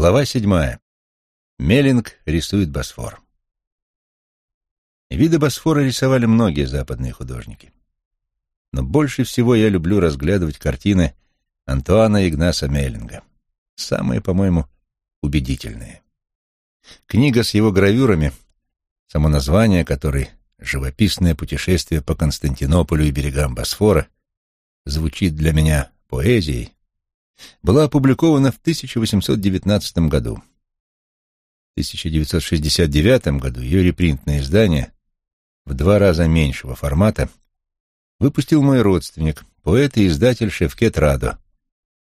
Глава седьмая. Меллинг рисует Босфор. Виды Босфора рисовали многие западные художники. Но больше всего я люблю разглядывать картины Антуана Игнаса Меллинга. Самые, по-моему, убедительные. Книга с его гравюрами, само название которой «Живописное путешествие по Константинополю и берегам Босфора» звучит для меня поэзией, была опубликована в 1819 году. В 1969 году ее репринтное издание в два раза меньшего формата выпустил мой родственник, поэт и издатель Шевкет Радо,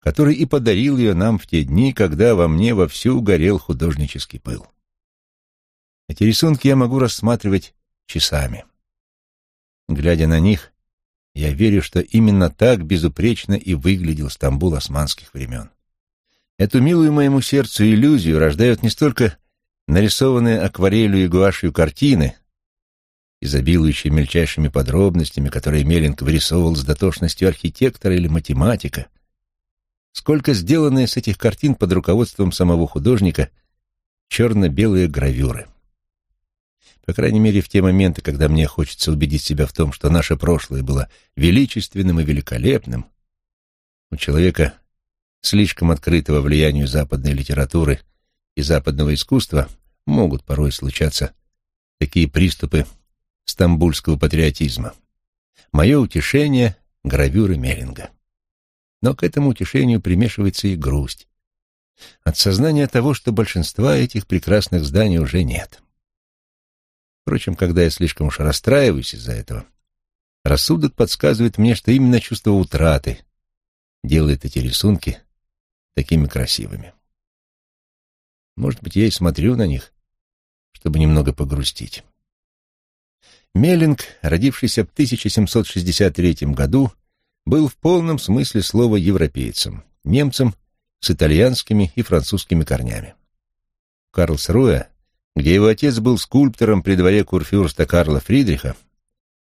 который и подарил ее нам в те дни, когда во мне вовсю горел художнический пыл. Эти рисунки я могу рассматривать часами. Глядя на них, я верю, что именно так безупречно и выглядел Стамбул османских времен. Эту милую моему сердцу иллюзию рождают не столько нарисованные акварелью и гуашью картины, изобилующие мельчайшими подробностями, которые Меллинг вырисовывал с дотошностью архитектора или математика, сколько сделанные с этих картин под руководством самого художника черно-белые гравюры. По крайней мере, в те моменты, когда мне хочется убедить себя в том, что наше прошлое было величественным и великолепным, у человека, слишком открытого влиянию западной литературы и западного искусства, могут порой случаться такие приступы стамбульского патриотизма. Мое утешение — гравюры Меринга. Но к этому утешению примешивается и грусть. От сознания того, что большинства этих прекрасных зданий уже нет. Впрочем, когда я слишком уж расстраиваюсь из-за этого, рассудок подсказывает мне, что именно чувство утраты делает эти рисунки такими красивыми. Может быть, я и смотрю на них, чтобы немного погрустить. Меллинг, родившийся в 1763 году, был в полном смысле слова европейцем, немцем с итальянскими и французскими корнями. Карлсруэ где его отец был скульптором при дворе курфюрста Карла Фридриха,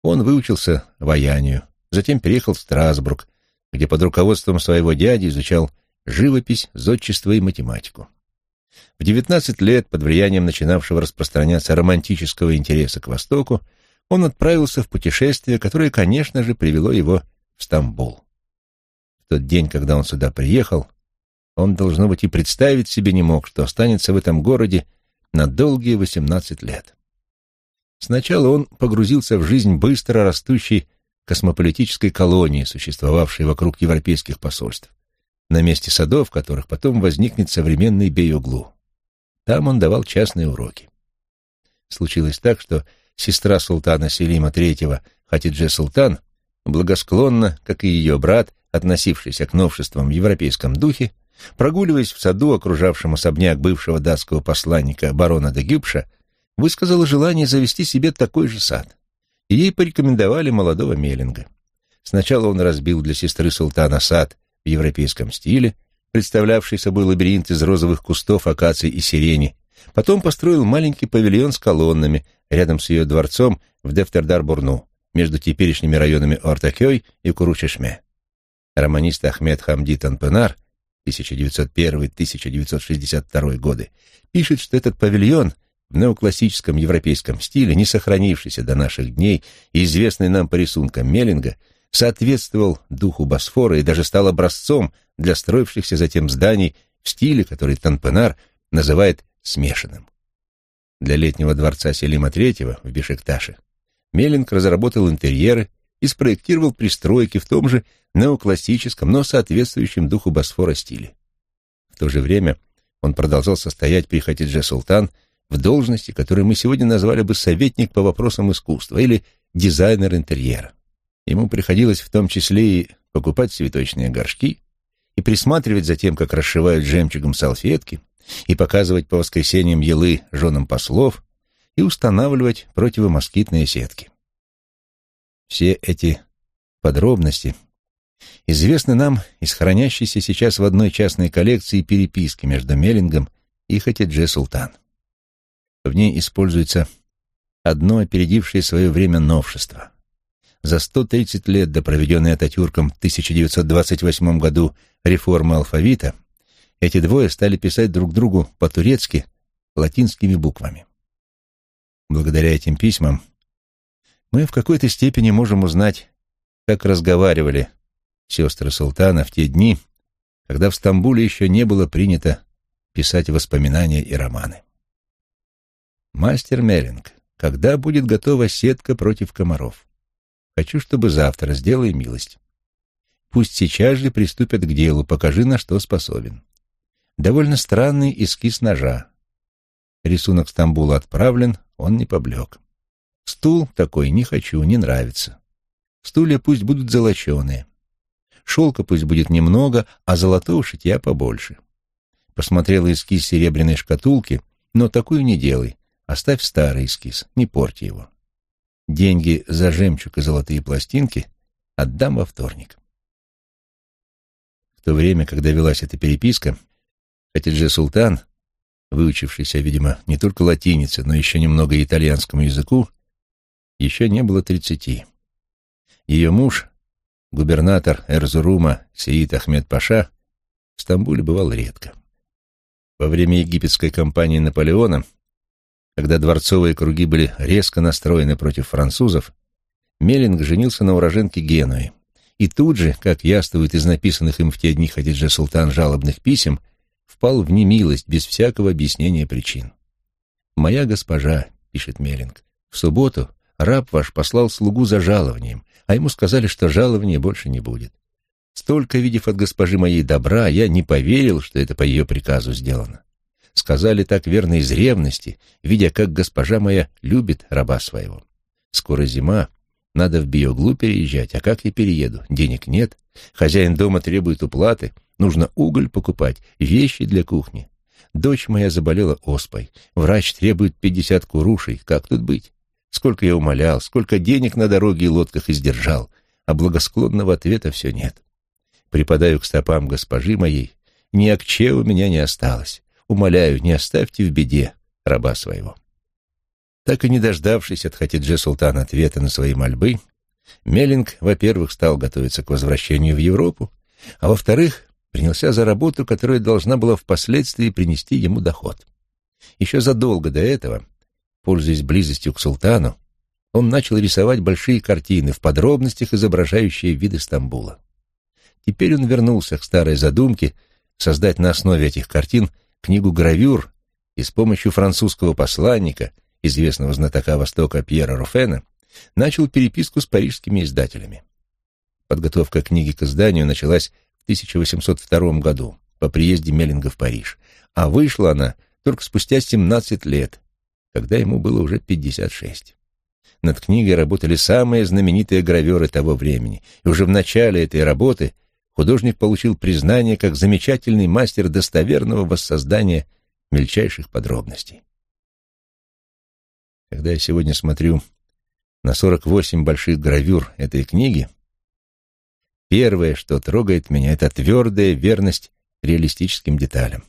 он выучился ваянию, затем переехал в Страсбург, где под руководством своего дяди изучал живопись, зодчество и математику. В 19 лет, под влиянием начинавшего распространяться романтического интереса к Востоку, он отправился в путешествие, которое, конечно же, привело его в Стамбул. В тот день, когда он сюда приехал, он, должно быть, и представить себе не мог, что останется в этом городе на долгие 18 лет. Сначала он погрузился в жизнь быстро растущей космополитической колонии, существовавшей вокруг европейских посольств, на месте садов которых потом возникнет современный Бейоглу. Там он давал частные уроки. Случилось так, что сестра султана Селима III, Хатидже Султан, благосклонно, как и ее брат, относившийся к новшествам в европейском духе, Прогуливаясь в саду, окружавшем особняк бывшего датского посланника барона де Гюбша, высказала желание завести себе такой же сад. И ей порекомендовали молодого Меллинга. Сначала он разбил для сестры султана сад в европейском стиле, представлявший собой лабиринт из розовых кустов, акаций и сирени. Потом построил маленький павильон с колоннами рядом с ее дворцом в Дефтердар-Бурну, между теперешними районами Ортакёй и Куручешме. Романист Ахмед Хамди Танпенар 1901-1962 годы, пишет, что этот павильон в неоклассическом европейском стиле, не сохранившийся до наших дней и известный нам по рисункам Меллинга, соответствовал духу Босфора и даже стал образцом для строившихся затем зданий в стиле, который Танпенар называет смешанным. Для летнего дворца Селима III в Бешикташе Меллинг разработал интерьеры и спроектировал пристройки в том же неоклассическом, но соответствующем духу Босфора стиле. В то же время он продолжал состоять при Хатидже Султан в должности, которую мы сегодня назвали бы советник по вопросам искусства или дизайнер интерьера. Ему приходилось в том числе и покупать цветочные горшки, и присматривать за тем, как расшивают жемчугом салфетки, и показывать по воскресеньям елы женам послов, и устанавливать противомоскитные сетки. Все эти подробности известны нам из хранящейся сейчас в одной частной коллекции переписки между Меллингом и Хатидже Султан. В ней используется одно опередившее свое время новшество. За 130 лет до проведенной Ататюрком в 1928 году реформы алфавита эти двое стали писать друг другу по-турецки латинскими буквами. Благодаря этим письмам мы в какой-то степени можем узнать, как разговаривали сестры султана в те дни, когда в Стамбуле еще не было принято писать воспоминания и романы. «Мастер Меллинг, когда будет готова сетка против комаров? Хочу, чтобы завтра, сделай милость. Пусть сейчас же приступят к делу, покажи, на что способен. Довольно странный эскиз ножа. Рисунок Стамбула отправлен, он не поблек. Стул такой не хочу, не нравится. Стулья пусть будут золоченые. Шелка пусть будет немного, а золотого шитья побольше. Посмотрела эскиз серебряной шкатулки, но такую не делай. Оставь старый эскиз, не порти его. Деньги за жемчуг и золотые пластинки отдам во вторник. В то время, когда велась эта переписка, Хатидже Султан, выучившийся, видимо, не только латинице, но еще немного итальянскому языку, еще не было тридцати. Ее муж, губернатор Эрзурума Сеид Ахмед Паша, в Стамбуле бывал редко. Во время египетской кампании Наполеона, когда дворцовые круги были резко настроены против французов, Меллинг женился на уроженке Генуи, и тут же, как яствует из написанных им в те дни Хадиджа Султан жалобных писем, впал в немилость без всякого объяснения причин. «Моя госпожа», — пишет Меллинг, — «в субботу раб ваш послал слугу за жалованием, а ему сказали, что жалования больше не будет. Столько, видев от госпожи моей добра, я не поверил, что это по ее приказу сделано. Сказали так верно из ревности, видя, как госпожа моя любит раба своего. Скоро зима, надо в биоглу переезжать, а как я перееду? Денег нет. Хозяин дома требует уплаты. Нужно уголь покупать, вещи для кухни. Дочь моя заболела оспой. Врач требует пятьдесят курушей. Как тут быть? Сколько я умолял, сколько денег на дороге и лодках издержал, а благосклонного ответа все нет. Припадаю к стопам госпожи моей. Ни акче у меня не осталось. Умоляю, не оставьте в беде раба своего. Так и не дождавшись от Хатидже Султана ответа на свои мольбы, Меллинг, во-первых, стал готовиться к возвращению в Европу, а во-вторых, принялся за работу, которая должна была впоследствии принести ему доход. Еще задолго до этого, пользуясь близостью к султану, он начал рисовать большие картины, в подробностях изображающие виды Стамбула. Теперь он вернулся к старой задумке создать на основе этих картин книгу гравюр и с помощью французского посланника известного знатока Востока Пьера Руфена, начал переписку с парижскими издателями. Подготовка книги к изданию началась в 1802 году по приезде Меллинга в Париж, а вышла она только спустя 17 лет, когда ему было уже 56. Над книгой работали самые знаменитые граверы того времени, и уже в начале этой работы художник получил признание как замечательный мастер достоверного воссоздания мельчайших подробностей. Когда я сегодня смотрю на 48 больших гравюр этой книги, первое, что трогает меня, это твердая верность реалистическим деталям.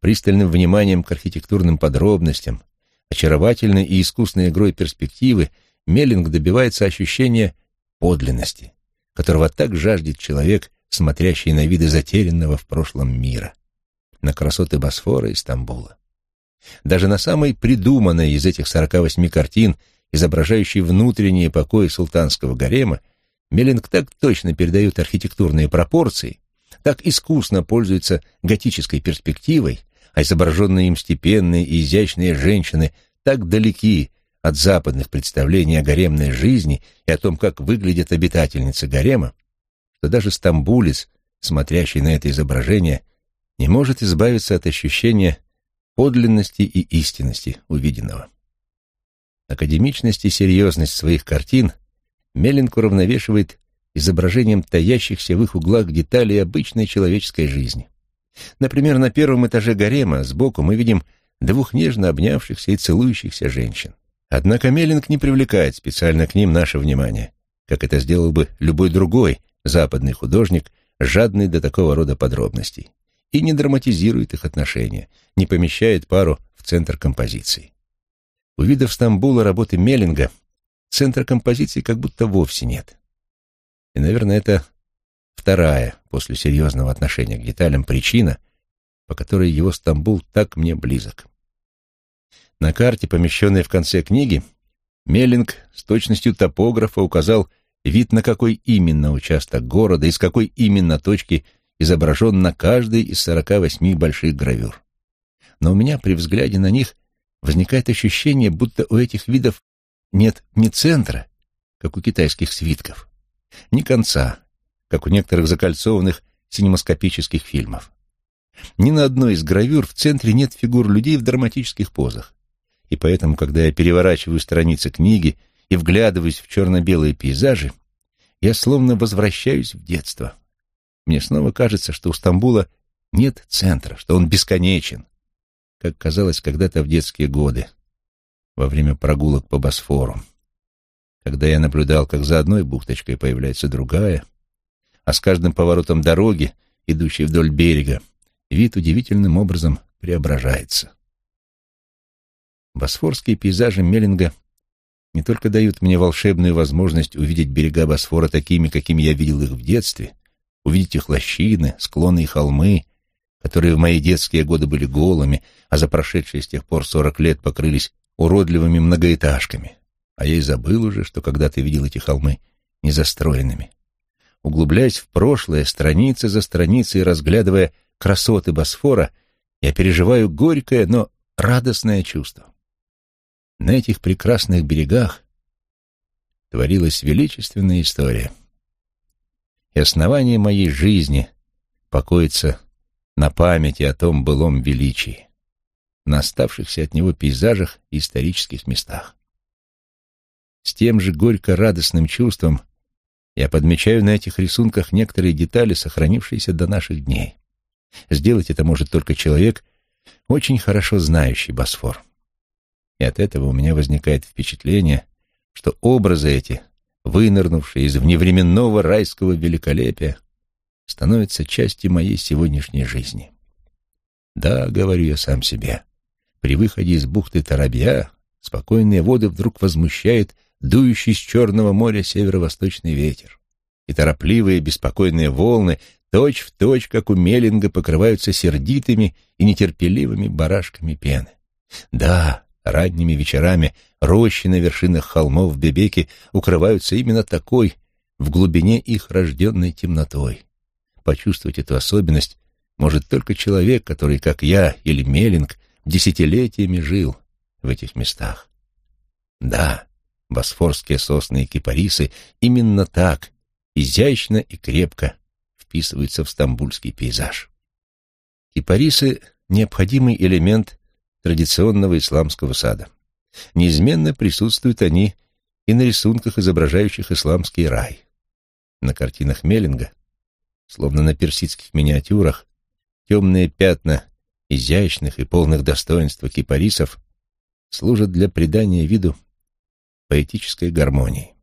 Пристальным вниманием к архитектурным подробностям, очаровательной и искусной игрой перспективы Меллинг добивается ощущения подлинности, которого так жаждет человек, смотрящий на виды затерянного в прошлом мира, на красоты Босфора и Стамбула. Даже на самой придуманной из этих 48 картин, изображающей внутренние покои султанского гарема, Меллинг так точно передает архитектурные пропорции, так искусно пользуется готической перспективой, а изображенные им степенные и изящные женщины так далеки от западных представлений о гаремной жизни и о том, как выглядят обитательницы гарема, что даже стамбулец, смотрящий на это изображение, не может избавиться от ощущения подлинности и истинности увиденного. Академичность и серьезность своих картин Меллинг уравновешивает изображением таящихся в их углах деталей обычной человеческой жизни. Например, на первом этаже гарема сбоку мы видим двух нежно обнявшихся и целующихся женщин. Однако Меллинг не привлекает специально к ним наше внимание, как это сделал бы любой другой западный художник, жадный до такого рода подробностей и не драматизирует их отношения, не помещает пару в центр композиции. Увидев Стамбула работы Меллинга, центра композиции как будто вовсе нет. И, наверное, это вторая, после серьезного отношения к деталям, причина, по которой его Стамбул так мне близок. На карте, помещенной в конце книги, Меллинг с точностью топографа указал вид на какой именно участок города и с какой именно точки изображен на каждой из сорока восьми больших гравюр. Но у меня при взгляде на них возникает ощущение, будто у этих видов нет ни центра, как у китайских свитков, ни конца, как у некоторых закольцованных синемаскопических фильмов. Ни на одной из гравюр в центре нет фигур людей в драматических позах. И поэтому, когда я переворачиваю страницы книги и вглядываюсь в черно-белые пейзажи, я словно возвращаюсь в детство. Мне снова кажется, что у Стамбула нет центра, что он бесконечен, как казалось когда-то в детские годы, во время прогулок по Босфору, когда я наблюдал, как за одной бухточкой появляется другая, а с каждым поворотом дороги, идущей вдоль берега, вид удивительным образом преображается. Босфорские пейзажи Меллинга не только дают мне волшебную возможность увидеть берега Босфора такими, какими я видел их в детстве, увидеть их лощины, склоны и холмы, которые в мои детские годы были голыми, а за прошедшие с тех пор сорок лет покрылись уродливыми многоэтажками. А я и забыл уже, что когда-то видел эти холмы незастроенными. Углубляясь в прошлое, страницы за страницей, разглядывая красоты Босфора, я переживаю горькое, но радостное чувство. На этих прекрасных берегах творилась величественная история. И основание моей жизни покоится на памяти о том былом величии, на оставшихся от него пейзажах и исторических местах. С тем же горько-радостным чувством я подмечаю на этих рисунках некоторые детали, сохранившиеся до наших дней. Сделать это может только человек, очень хорошо знающий Босфор. И от этого у меня возникает впечатление, что образы эти, вынырнувшие из вневременного райского великолепия, становятся частью моей сегодняшней жизни. Да, говорю я сам себе, при выходе из бухты Тарабья спокойные воды вдруг возмущает дующий с Черного моря северо-восточный ветер, и торопливые беспокойные волны точь в точь, как у Меллинга, покрываются сердитыми и нетерпеливыми барашками пены. Да, ранними вечерами рощи на вершинах холмов Бебеки укрываются именно такой, в глубине их рожденной темнотой. Почувствовать эту особенность может только человек, который, как я или Меллинг, десятилетиями жил в этих местах. Да, босфорские сосны и кипарисы именно так, изящно и крепко вписываются в стамбульский пейзаж. Кипарисы — необходимый элемент традиционного исламского сада. Неизменно присутствуют они и на рисунках, изображающих исламский рай. На картинах Меллинга, словно на персидских миниатюрах, темные пятна изящных и полных достоинства кипарисов служат для придания виду поэтической гармонии.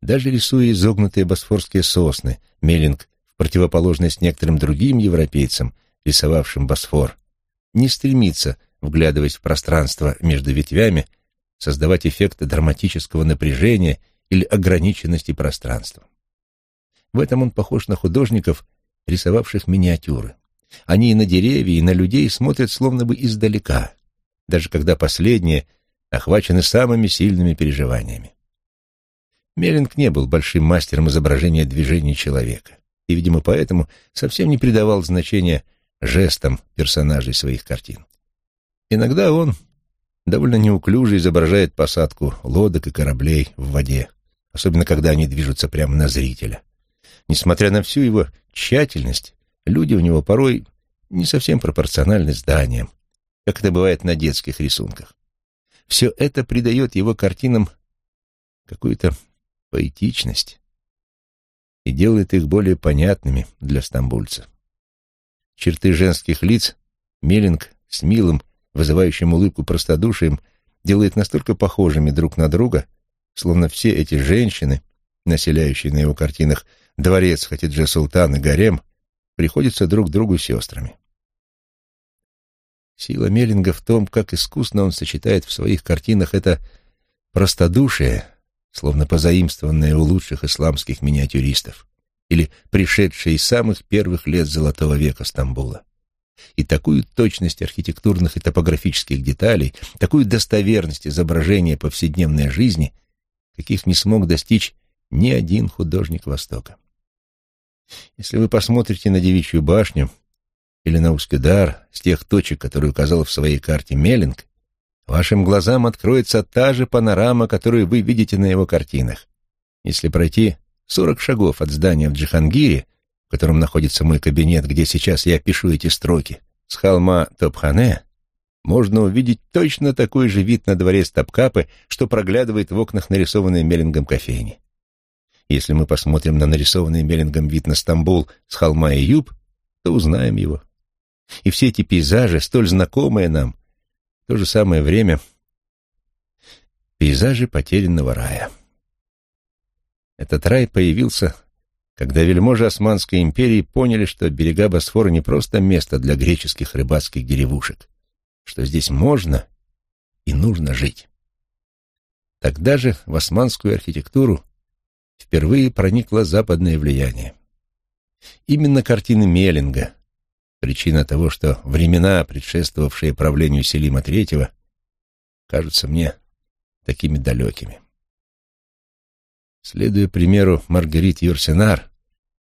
Даже рисуя изогнутые босфорские сосны, Меллинг, в противоположность некоторым другим европейцам, рисовавшим Босфор, не стремится, вглядываясь в пространство между ветвями, создавать эффект драматического напряжения или ограниченности пространства. В этом он похож на художников, рисовавших миниатюры. Они и на деревья, и на людей смотрят словно бы издалека, даже когда последние охвачены самыми сильными переживаниями. Меллинг не был большим мастером изображения движений человека, и, видимо, поэтому совсем не придавал значения жестам персонажей своих картин. Иногда он довольно неуклюже изображает посадку лодок и кораблей в воде, особенно когда они движутся прямо на зрителя. Несмотря на всю его тщательность, люди у него порой не совсем пропорциональны зданиям, как это бывает на детских рисунках. Все это придает его картинам какую-то поэтичность и делает их более понятными для стамбульца. Черты женских лиц Меллинг с милым, вызывающим улыбку простодушием, делает настолько похожими друг на друга, словно все эти женщины, населяющие на его картинах дворец Хатидже Султан и гарем, приходятся друг другу сестрами. Сила Меллинга в том, как искусно он сочетает в своих картинах это простодушие, словно позаимствованное у лучших исламских миниатюристов, или пришедшие из самых первых лет Золотого века Стамбула, и такую точность архитектурных и топографических деталей, такую достоверность изображения повседневной жизни, каких не смог достичь ни один художник Востока. Если вы посмотрите на Девичью башню или на Ускедар с тех точек, которые указал в своей карте Меллинг, вашим глазам откроется та же панорама, которую вы видите на его картинах. Если пройти сорок шагов от здания в Джихангире, в котором находится мой кабинет, где сейчас я пишу эти строки, с холма Топхане, можно увидеть точно такой же вид на дворе Стопкапы, что проглядывает в окнах нарисованной Меллингом кофейни. Если мы посмотрим на нарисованный Меллингом вид на Стамбул с холма Июб, то узнаем его. И все эти пейзажи, столь знакомые нам, в то же самое время пейзажи потерянного рая. Этот рай появился, когда вельможи Османской империи поняли, что берега Босфора не просто место для греческих рыбацких деревушек, что здесь можно и нужно жить. Тогда же в османскую архитектуру впервые проникло западное влияние. Именно картины Меллинга — причина того, что времена, предшествовавшие правлению Селима III, кажутся мне такими далекими. Следуя примеру Маргарит Юрсенар,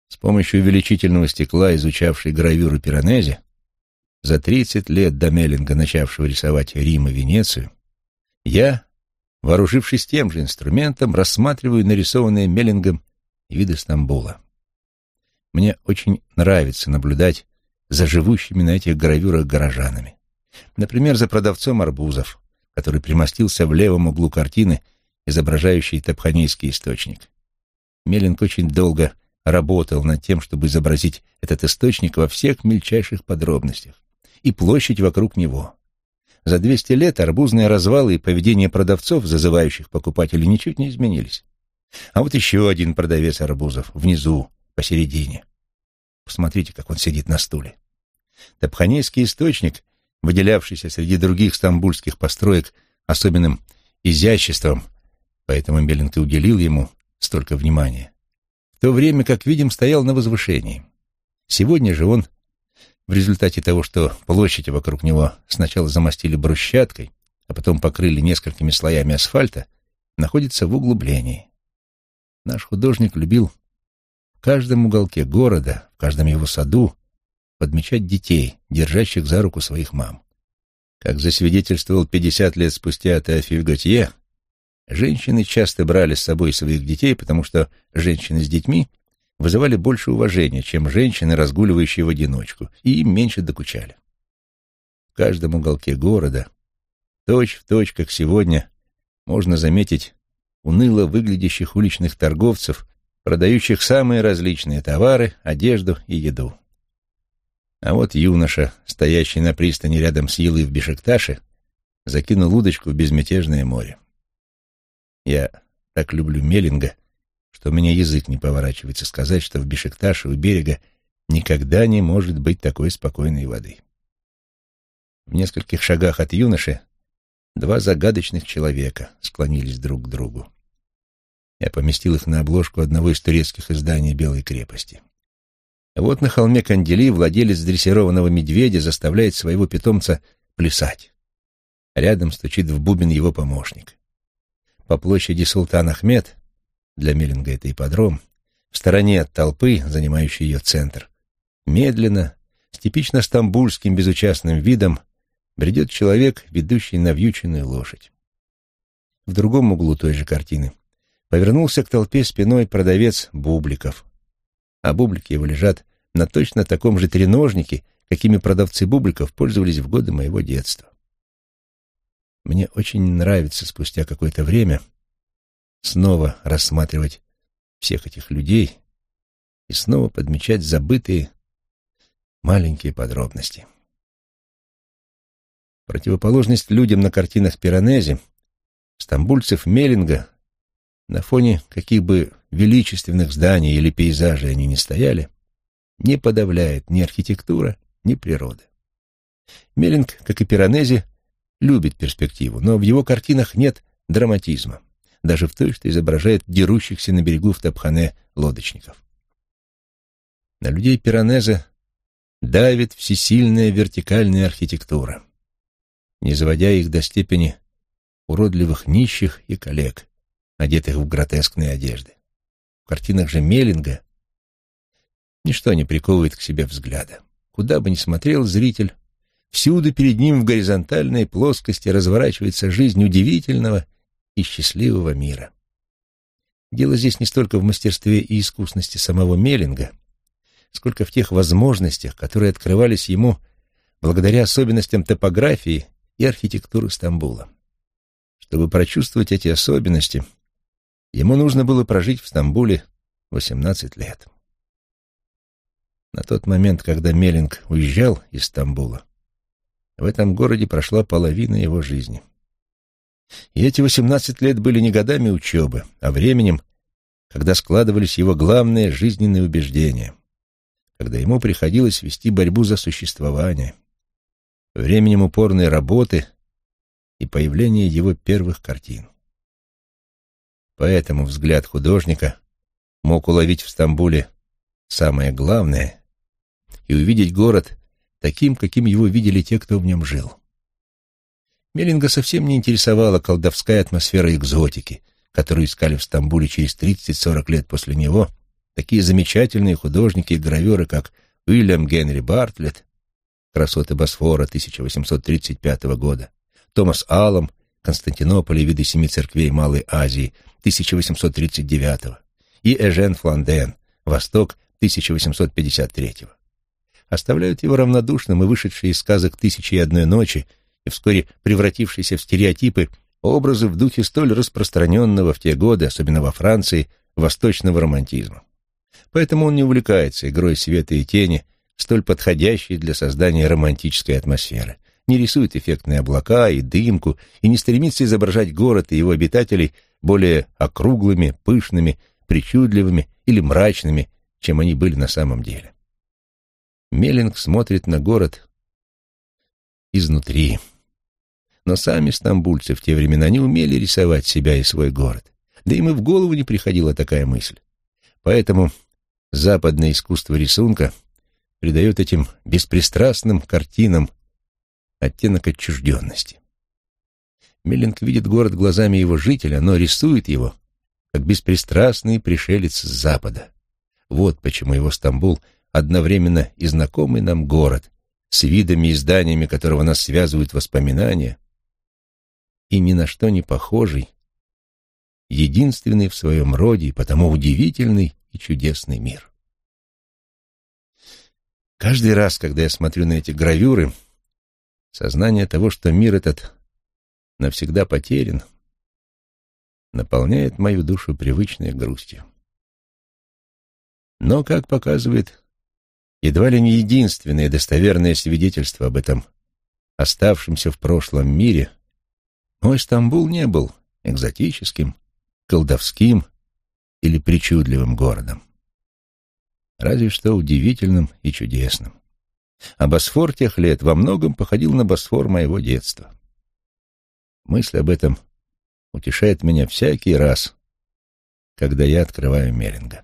с помощью увеличительного стекла, изучавшей гравюру Пиранези, за тридцать лет до Меллинга, начавшего рисовать Рим и Венецию, я вооружившись тем же инструментом, рассматриваю нарисованные Меллингом виды Стамбула. Мне очень нравится наблюдать за живущими на этих гравюрах горожанами. Например, за продавцом арбузов, который примостился в левом углу картины, изображающей Тапханейский источник. Меллинг очень долго работал над тем, чтобы изобразить этот источник во всех мельчайших подробностях и площадь вокруг него. За 200 лет арбузные развалы и поведение продавцов, зазывающих покупателей, ничуть не изменились. А вот еще один продавец арбузов, внизу, посередине. Посмотрите, как он сидит на стуле. Тапханейский источник, выделявшийся среди других стамбульских построек особенным изяществом, поэтому и уделил ему столько внимания, в то время, как видим, стоял на возвышении. Сегодня же он в результате того, что площадь вокруг него сначала замостили брусчаткой, а потом покрыли несколькими слоями асфальта, находится в углублении. Наш художник любил в каждом уголке города, в каждом его саду подмечать детей, держащих за руку своих мам. Как засвидетельствовал 50 лет спустя Теофиль Готье, женщины часто брали с собой своих детей, потому что женщины с детьми вызывали больше уважения, чем женщины, разгуливающие в одиночку, и им меньше докучали. В каждом уголке города, точь в точь, как сегодня, можно заметить уныло выглядящих уличных торговцев, продающих самые различные товары, одежду и еду. А вот юноша, стоящий на пристани рядом с Елой в Бешекташе, закинул удочку в безмятежное море. Я так люблю Меллинга, что у меня язык не поворачивается сказать, что в Бешикташе у берега никогда не может быть такой спокойной воды. В нескольких шагах от юноши два загадочных человека склонились друг к другу. Я поместил их на обложку одного из турецких изданий «Белой крепости». Вот на холме Кандели владелец дрессированного медведя заставляет своего питомца плясать. Рядом стучит в бубен его помощник. По площади Султан Ахмед для Миллинга это ипподром, в стороне от толпы, занимающей ее центр, медленно, с типично стамбульским безучастным видом, бредет человек, ведущий навьюченную лошадь. В другом углу той же картины повернулся к толпе спиной продавец бубликов, а бублики его лежат на точно таком же треножнике, какими продавцы бубликов пользовались в годы моего детства. Мне очень нравится спустя какое-то время снова рассматривать всех этих людей и снова подмечать забытые маленькие подробности. Противоположность людям на картинах Пиранези, стамбульцев Меллинга, на фоне каких бы величественных зданий или пейзажей они ни стояли, не подавляет ни архитектура, ни природа. Меллинг, как и Пиранези, любит перспективу, но в его картинах нет драматизма даже в той, что изображает дерущихся на берегу в Тапхане лодочников. На людей Пиранеза давит всесильная вертикальная архитектура, не заводя их до степени уродливых нищих и коллег, одетых в гротескные одежды. Картинах же Меллинга ничто не приковывает к себе взгляда. Куда бы ни смотрел зритель, всюду перед ним в горизонтальной плоскости разворачивается жизнь удивительного и счастливого мира. Дело здесь не столько в мастерстве и искусности самого Меллинга, сколько в тех возможностях, которые открывались ему благодаря особенностям топографии и архитектуры Стамбула. Чтобы прочувствовать эти особенности, ему нужно было прожить в Стамбуле 18 лет. На тот момент, когда Меллинг уезжал из Стамбула, в этом городе прошла половина его жизни. И эти 18 лет были не годами учебы, а временем, когда складывались его главные жизненные убеждения, когда ему приходилось вести борьбу за существование, временем упорной работы и появления его первых картин. Поэтому взгляд художника мог уловить в Стамбуле самое главное и увидеть город таким, каким его видели те, кто в нем жил. Меллинга совсем не интересовала колдовская атмосфера экзотики, которую искали в Стамбуле через 30-40 лет после него такие замечательные художники и граверы, как Уильям Генри Бартлетт, «Красоты Босфора» 1835 года, Томас Аллам, «Константинополь и виды семи церквей Малой Азии» 1839 и Эжен Фланден, «Восток» 1853 оставляют его равнодушным и вышедшие из сказок «Тысячи и одной ночи» и вскоре превратившиеся в стереотипы образы в духе столь распространенного в те годы, особенно во Франции, восточного романтизма. Поэтому он не увлекается игрой света и тени, столь подходящей для создания романтической атмосферы, не рисует эффектные облака и дымку и не стремится изображать город и его обитателей более округлыми, пышными, причудливыми или мрачными, чем они были на самом деле. Меллинг смотрит на город изнутри. Но сами стамбульцы в те времена не умели рисовать себя и свой город. Да им и в голову не приходила такая мысль. Поэтому западное искусство рисунка придает этим беспристрастным картинам оттенок отчужденности. Меллинг видит город глазами его жителя, но рисует его как беспристрастный пришелец с запада. Вот почему его Стамбул одновременно и знакомый нам город, с видами и зданиями которого нас связывают воспоминания, и ни на что не похожий, единственный в своем роде и потому удивительный и чудесный мир. Каждый раз, когда я смотрю на эти гравюры, сознание того, что мир этот навсегда потерян, наполняет мою душу привычной грустью. Но, как показывает едва ли не единственное достоверное свидетельство об этом оставшемся в прошлом мире, мой Стамбул не был экзотическим, колдовским или причудливым городом. Разве что удивительным и чудесным. А Босфор тех лет во многом походил на Босфор моего детства. Мысль об этом утешает меня всякий раз, когда я открываю Меринга.